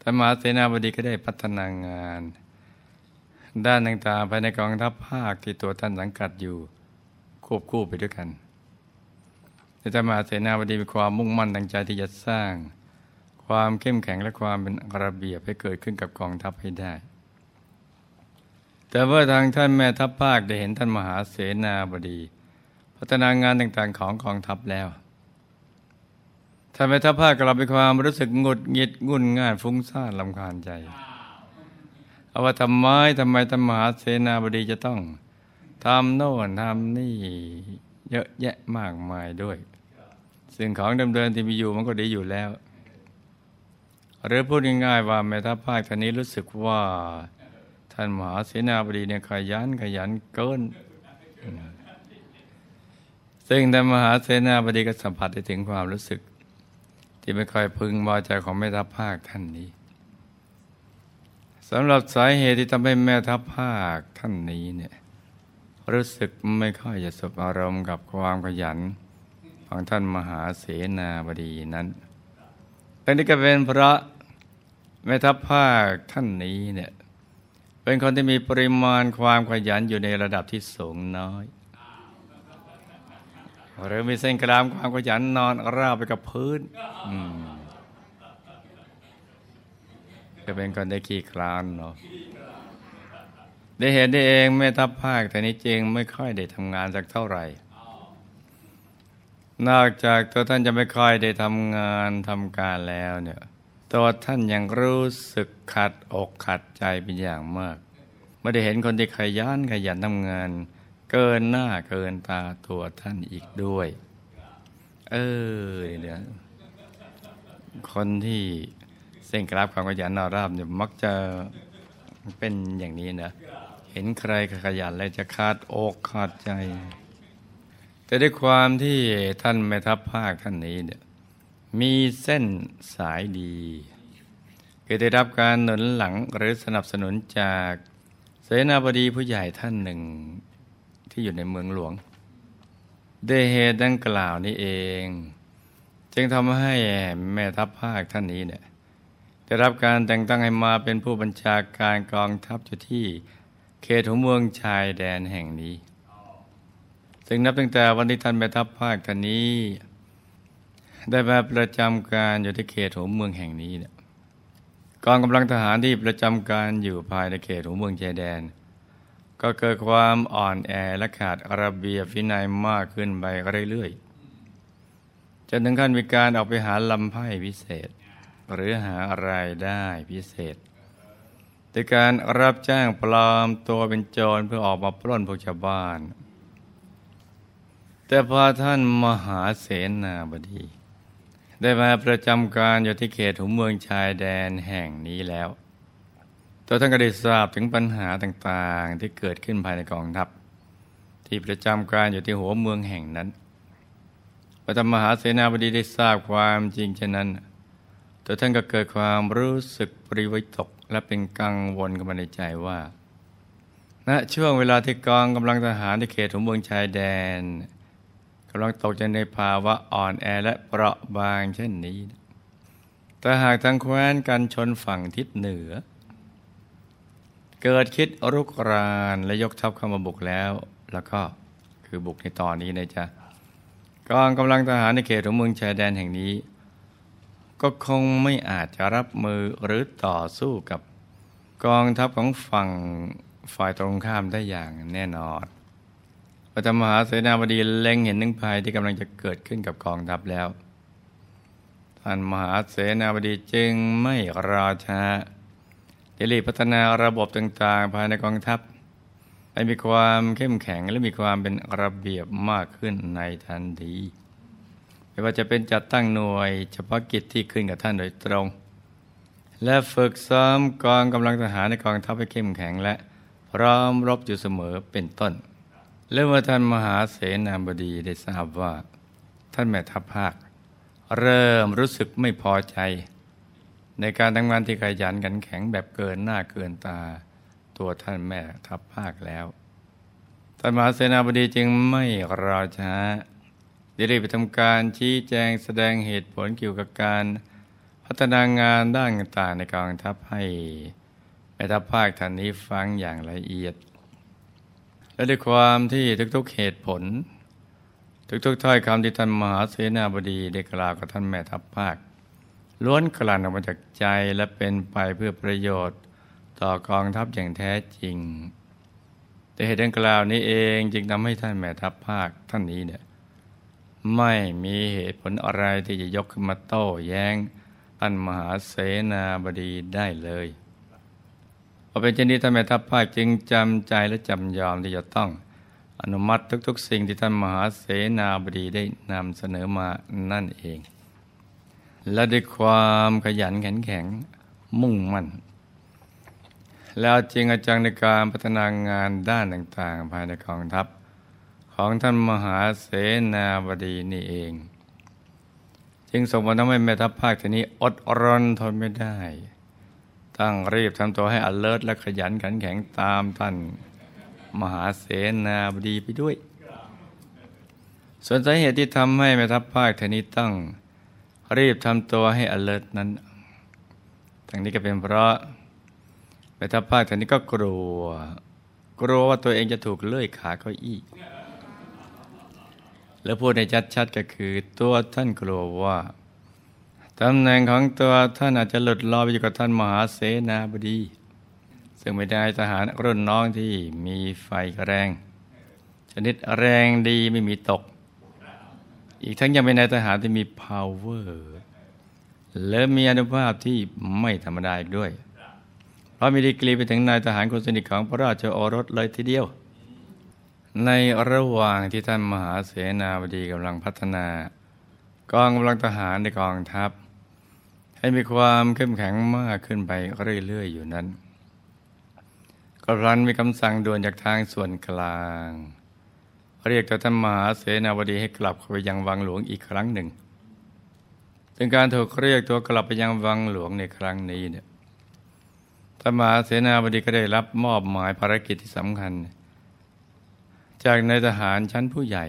ท่านมหาเสนาบดีก็ได้พัฒนางาน ด้านต่างๆภายในกองทัพภาคที่ตัวท่านสังกัดอยู่ ควบคู่ไปด้วยกันแต่ท่านมาเสนาบดีมีความมุ่งมั่นตั้งใจที่จะสร้าง ความเข้มแข็งและความเป็นระเบียบให้เกิดขึ้นกับกองทัพให้ได้ แต่เมื่อทางท่านแม่ทัพภาคได้เห็นท่านมหาเสนาบดี พัฒนางานต่างๆของกองทัพแล้วท่านแม่ทัพภาคกลับมีความรู้สึกงดหงิดงุนง่านฟุ้งซ่านลำคาญใจ เอาว่าทำไมทำไมท่านมหาเสนาบดีจะต้องทำโน่นทำนี่เยอะแยะมากมายด้วย สิ่งของเดิมๆที่มีอยู่มันก็ดีอยู่แล้ว หรือพูดง่ายๆว่าแม่ทัพภาคท่านนี้รู้สึกว่าท่านมหาเสนาบดีเนี่ยขยันขยันเกิน ซึ่งท่านมหาเสนาบดีก็สัมผัสได้ถึงความรู้สึก ที่ไม่ค่อยพึงพอใจของแม่ทัพภาคท่านนี้ สำหรับสาเหตุที่ทำให้แม่ทัพภาคท่านนี้เนี่ยรู้สึกไม่ค่อยจะสบอารมณ์กับความขยัน ของท่านมหาเสนาบดีนั้นทั้งนี้ก็เป็นเพราะแม่ทัพภาคท่านนี้เนี่ยเป็นคนที่มีปริมาณความขยันอยู่ในระดับที่สูงน้อย หรือมีเส้นกรามความขยันนอนราบไปกับพื้น ก็เป็นคนได้ขี้คลานเนาะได้เห็นได้เองแม่ทัพภาค แต่นี้จริงไม่ค่อยได้ทำงานสักเท่าไหร่ นอกจากตัวท่านจะไม่ค่อยได้ทำงานทำการแล้วเนี่ยตัวท่านยังรู้สึกขัดอกขัดใจเป็นอย่างมากไม่ได้เห็นคนที่ขยันขยันทำงาน เกินหน้าเกินตาตัวท่านอีกด้วย เออเนี่ยคนที่ ส้นกราฟความขยันนอราบเนี่ยมักจะเป็นอย่างนี้นะ เห็นใครขยันแล้วจะขาดอกขาดใจ แต่ด้วยความที่ท่านแม่ทัพภาคท่านนี้เนี่ยมีเส้นสายดีคือได้รับการหนุนหลังหรือสนับสนุนจากเสนาบดีผู้ใหญ่ท่านหนึ่งที่อยู่ในเมืองหลวงด้วยเหตุดังกล่าวนี้เอง จึงทำให้แม่ทัพภาคท่านนี้เนี่ย ได้รับการแต่งตั้งให้มาเป็นผู้บัญชาการกองทัพอยู่ที่เขตหัวเมืองชายแดนแห่งนี้ ซึ่งนับตั้งแต่วันที่ท่านแม่ทัพภาคท่านนี้ ได้มาประจำการอยู่ที่เขตหัวเมืองแห่งนี้เนี่ยกองกำลังทหารที่ประจำการอยู่ภายในเขตหัวเมืองชายแดน ก็เกิดความอ่อนแอและขาดระเบียบวินัยมากขึ้นไปเรื่อยๆจนถึงขั้นมีการออกไปหาลำไพ่พิเศษ หรือหาอะไรได้พิเศษโดยการรับจ้างปลอมตัวเป็นโจรเพื่อออกมาปล้นพวกชาวบ้าน แต่พอท่านมหาเสนาบดี ได้มาประจำการอยู่ที่เขตหุมเมืองชายแดนแห่งนี้แล้วตัวท่านก็ได้ทราบถึงปัญหาต่างๆที่เกิดขึ้นภายในกองทัพ ที่ประจำการอยู่ที่หัวเมืองแห่งนั้นพระธรรมมหาเสนาบดีได้ทราบความจริงเช่นนั้น แตัวท่านก็เกิดความรู้สึกปริวิตก และเป็นกังวลกันมาในใจว่าณช่วงเวลาที่กองกำลังทหารในเขตหัวเมืองชายแดนกำลังตกใจในภาวะอ่อนแอและเปราะบางเช่นนี้ แต่หากทางแคว้นกันชนฝั่งทิศเหนือ เกิดคิดรุกรานและยกทัพเข้ามาบุกแล้ว แล้วก็คือบุกในตอนนี้นะจ๊ะกองกำลังทหารในเขตของเมืองชายแดนแห่งนี้ ก็คงไม่อาจจะรับมือหรือต่อสู้กับกองทัพของฝั่งฝ่ายตรงข้ามได้อย่างแน่นอนพระธรรมหาเสนาบดีเล็งเห็นนึงภัยที่กำลังจะเกิดขึ้นกับกองทัพแล้ว ท่านมหาเสนาบดีจึงไม่รอช้าจะรีบพัฒนาระบบต่างๆ ภายในกองทัพให้มีความเข้มแข็งและมีความเป็นระเบียบมากขึ้นในทันที ไม่ว่าจะเป็นจัดตั้งหน่วย เฉพาะกิจที่ขึ้นกับท่านโดยตรง และฝึกซ้อมกองกำลังทหารในกองทัพให้เข้มแข็งและพร้อมรบอยู่เสมอเป็นต้น และเมื่อท่านมหาเสนาบดีได้ทราบว่า ท่านแม่ทัพภาค เริ่มรู้สึกไม่พอใจ ในการทำงานที่ขยันกันแข็งแบบเกินหน้าเกินตา ตัวท่านแม่ทัพภาคแล้วท่านมหาเสนาบดีจึงไม่รอช้า ได้รีบไปทำการชี้แจงแสดงเหตุผลเกี่ยวกับการพัฒนางานด้านต่างในกองทัพให้แม่ทัพภาคท่านนี้ฟังอย่างละเอียด และด้วยความที่ทุกๆเหตุผล ทุกๆถ้อยคำที่ท่านมหาเสนาบดีได้กล่าวกับท่านแม่ทัพภาคล้วนกลั่นออกมาจากใจและเป็นไปเพื่อประโยชน์ต่อกองทัพอย่างแท้จริง แต่เหตุดังกล่าวนี้เองจึงทำให้ท่านแม่ทัพภาคท่านนี้เนี่ย ไม่มีเหตุผลอะไรที่จะยกขึ้นมาโต้แย้งท่านมหาเสนาบดีได้เลยพอเป็นเช่นนี้ท่านแม่ทัพภาคจึงจำใจและจำยอมที่จะต้องอนุมัติทุกๆ สิ่งที่ท่านมหาเสนาบดีได้นำเสนอมานั่นเอง และด้วยความขยันแข็งแข็งมุ่งมั่น แล้วจริงอาจารย์ในการพัฒนางานด้านต่างๆ ภายในกองทัพ ของท่านมหาเสนาบดีนี่เอง จึงส่งผลทำให้แม่ทัพภาคทีนี้อดรนทนไม่ได้ ตั้งรีบทำตัวให้อเลิศและขยันขันแข็งตามท่านมหาเสนาบดีไปด้วย ส่วนสาเหตุที่ทำให้แม่ทัพภาคทีนี้ตั้งรีบทำตัวให้อเลิศนั้นทั้งนี้ก็เป็นเพราะแม่ทัพภาคท่านนี้ก็กลัว กลัวว่าตัวเองจะถูกเลื่อยขาเก้าอี้ แล้วพูดในชัดๆก็คือตัวท่านกลัวว่าตำแหน่งของตัวท่านอาจจะหลุดลอยไปอยู่กับท่านมหาเสนาบดี ซึ่งไม่ได้ทหารรุ่นน้องที่มีไฟแรง ชนิดแรงดีไม่มีตก อีกทั้งยังเป็นนายทหารที่มี power และมีอนุภาพที่ไม่ธรรมดาอีกด้วย เพราะมีดีกรีไปถึงนายทหารคนสนิทของพระราชโอรสเลยทีเดียว ในระหว่างที่ท่านมหาเสนาบดีกำลังพัฒนา กองกำลังทหารในกองทัพ ให้มีความเข้มแข็งมากขึ้นไปเรื่อย ๆ อยู่นั้นก็พลันมีคำสั่งด่วนจากทางส่วนกลาง เรียกตัวท่านมหาเสนาบดีให้กลับไปยังวังหลวงอีกครั้งหนึ่งเป็นการถูกเรียกตัวกลับไปยังวังหลวงในครั้งนี้เนี่ยท่านมหาเสนาบดีก็ได้รับมอบหมายภารกิจที่สำคัญ จากนายทหารชั้นผู้ใหญ่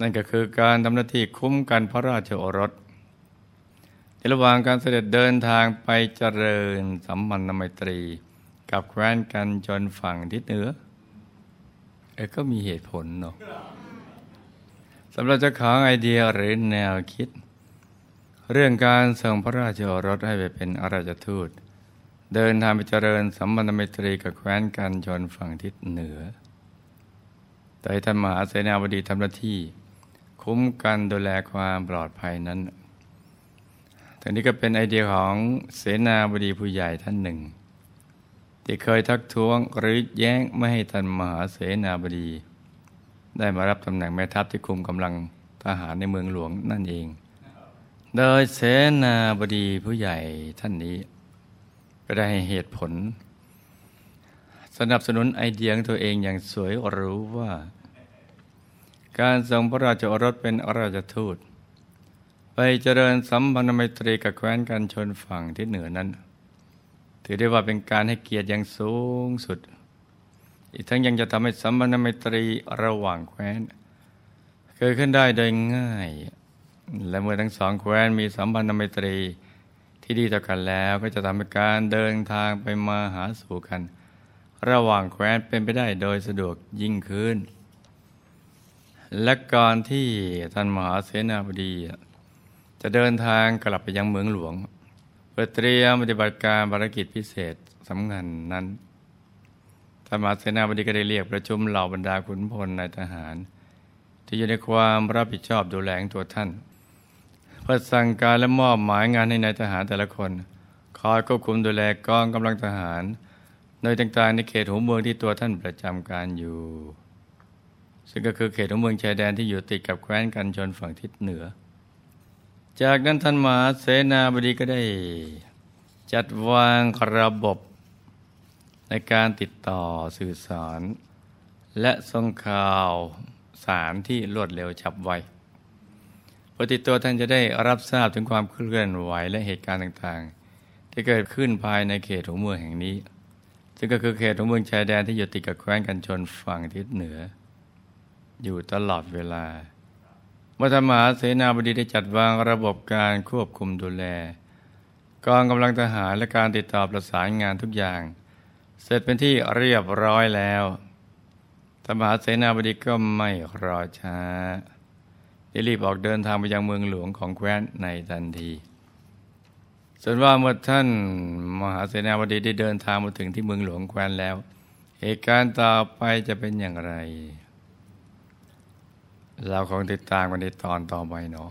นั่นก็คือการทำหน้าที่คุ้มกันพระราชโอรสในระหว่างการเสด็จเดินทางไปเจริญสัมพันธไมตรี กับแคว้นกันจนฝั่งทิศเหนือเออก็มีเหตุผลเนาะสำหรับจ้าของไอเดียหรือแนวคิด เรื่องการส่งพระราชโอรสให้ไปเป็นอาราชทูต เดินทางไปเจริญสัมพันธไมตรีกับแคว้นกันจนฝั่งทิศเหนือ แต่ท่านมหาเสนาบดีทำหน้าที่ คุ้มกันดูแลความปลอดภัยนั้นแต่นี้ก็เป็นไอเดียของเสนาบดีผู้ใหญ่ท่านหนึ่ง ที่เคยทักท้วงหรือแย้งไม่ให้ท่านมหาเสนาบดี ได้มารับตำแหน่งแม่ทัพที่คุมกำลังทหารในเมืองหลวงนั่นเอง โดยเสนาบดีผู้ใหญ่ท่านนี้ก็ได้เหตุผล สนับสนุนไอเดียของตัวเองอย่างสวยรู้ว่า การทรงพระราชโอรสเป็นราชทูต ไปเจริญสัมพันธไมตรีกับแคว้นกันชนฝั่งที่เหนือนั้น ถือได้ว่าเป็นการให้เกียรติอย่างสูงสุด อีกทั้งยังจะทำให้สัมพันธไมตรีระหว่างแคว้น เกิดขึ้นได้โดยง่าย และเมื่อทั้งสองแคว้นมีสัมพันธไมตรีที่ดีต่อกันแล้วก็จะทำให้การเดินทางไปมาหาสู่กัน ระหว่างแคว้นเป็นไปได้โดยสะดวกยิ่งขึ้น และก่อนที่ท่านมหาเสนาบดี จะเดินทางกลับไปยังเมืองหลวง เพื่อเตรียมปฏิบัติการภารกิจพิเศษสำคัญนั้น ท่านมหาเสนาบดีก็ได้เรียกประชุมเหล่าบรรดาขุนพลนายทหาร ที่อยู่ในความรับผิดชอบดูแลตัวท่าน เพื่อสั่งการและมอบหมายงานให้นายทหารแต่ละคน คอยควบคุมดูแลกองกำลังทหาร โดยต่างๆในเขตหัวเมืองที่ตัวท่านประจำการอยู่ ซึ่งก็คือเขตหัวเมืองชายแดนที่อยู่ติดกับแคว้นกันชนฝั่งทิศเหนือ จากนั้นท่านมหาเสนาบดีก็ได้ จัดวางระบบในการติดต่อสื่อสาร และส่งข่าวสารที่รวดเร็วฉับไวปฏิตัวท่านจะได้รับทราบถึงความเคลื่อนไหวและเหตุการณ์ต่างๆ ที่เกิดขึ้นภายในเขตหัวเมืองแห่งนี้ ซึ่งก็คือเขตหัวเมืองชายแดนที่อยู่ติดกับแคว้นกันชนฝั่งทิศเหนือ อยู่ตลอดเวลามัธมหาเสนาบดีได้จัดวางระบบการควบคุมดูแล กองกำลังทหารและการติดต่อประสานงานทุกอย่าง เสร็จเป็นที่เรียบร้อยแล้วธรรมหาเสนาบดีก็ไม่รอช้าได้รีบออกเดินทางไปยังเมืองหลวงของแคว้นในทันทีส่วนว่าเมื่อท่านมหาเสนาบดีได้เดินทางมาถึงที่เมืองหลวงแคว้นแล้ว เหตุการณ์ต่อไปจะเป็นอย่างไร เราคงติดตามกันในตอนต่อไปเนาะ